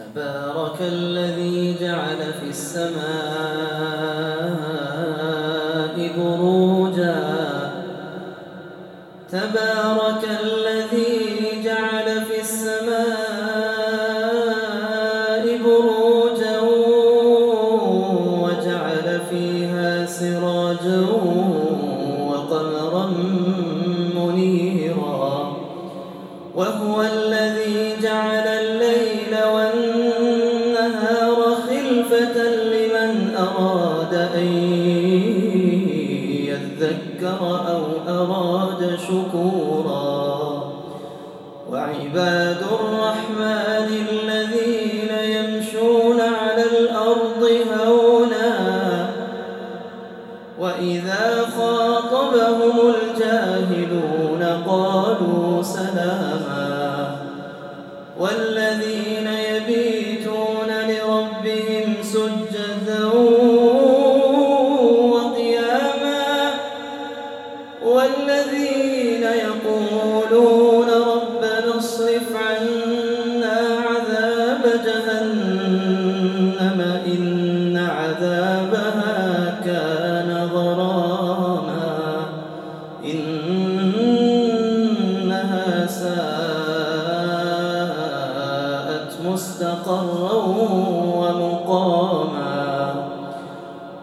تبارك الذي جعل في السماء بروجا. تبارك الذي جعل في السماء بروجا وجعل فيها سراجا وقمرا منيرا. وهو الذي جعل يذكر أو أراد شكورا. وعباد الرحمن الذين يمشون على الأرض هونا وإذا خاطبهم الجاهلون قالوا سلاما. والذين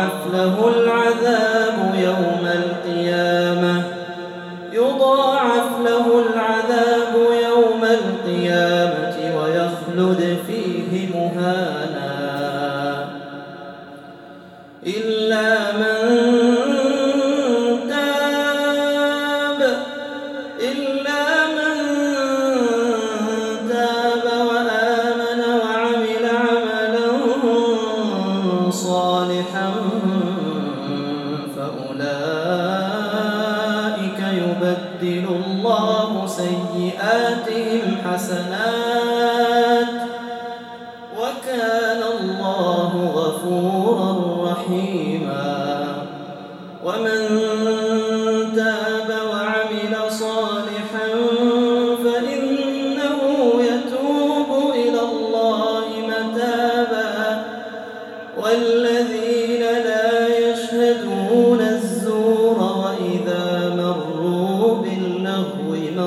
يضاعف له العذاب الله سيئاتهم حسنات. وكان الله غفورا رحيما. ومن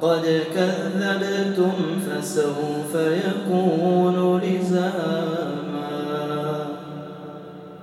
فقد كذبتم فسوف يكون لزاما.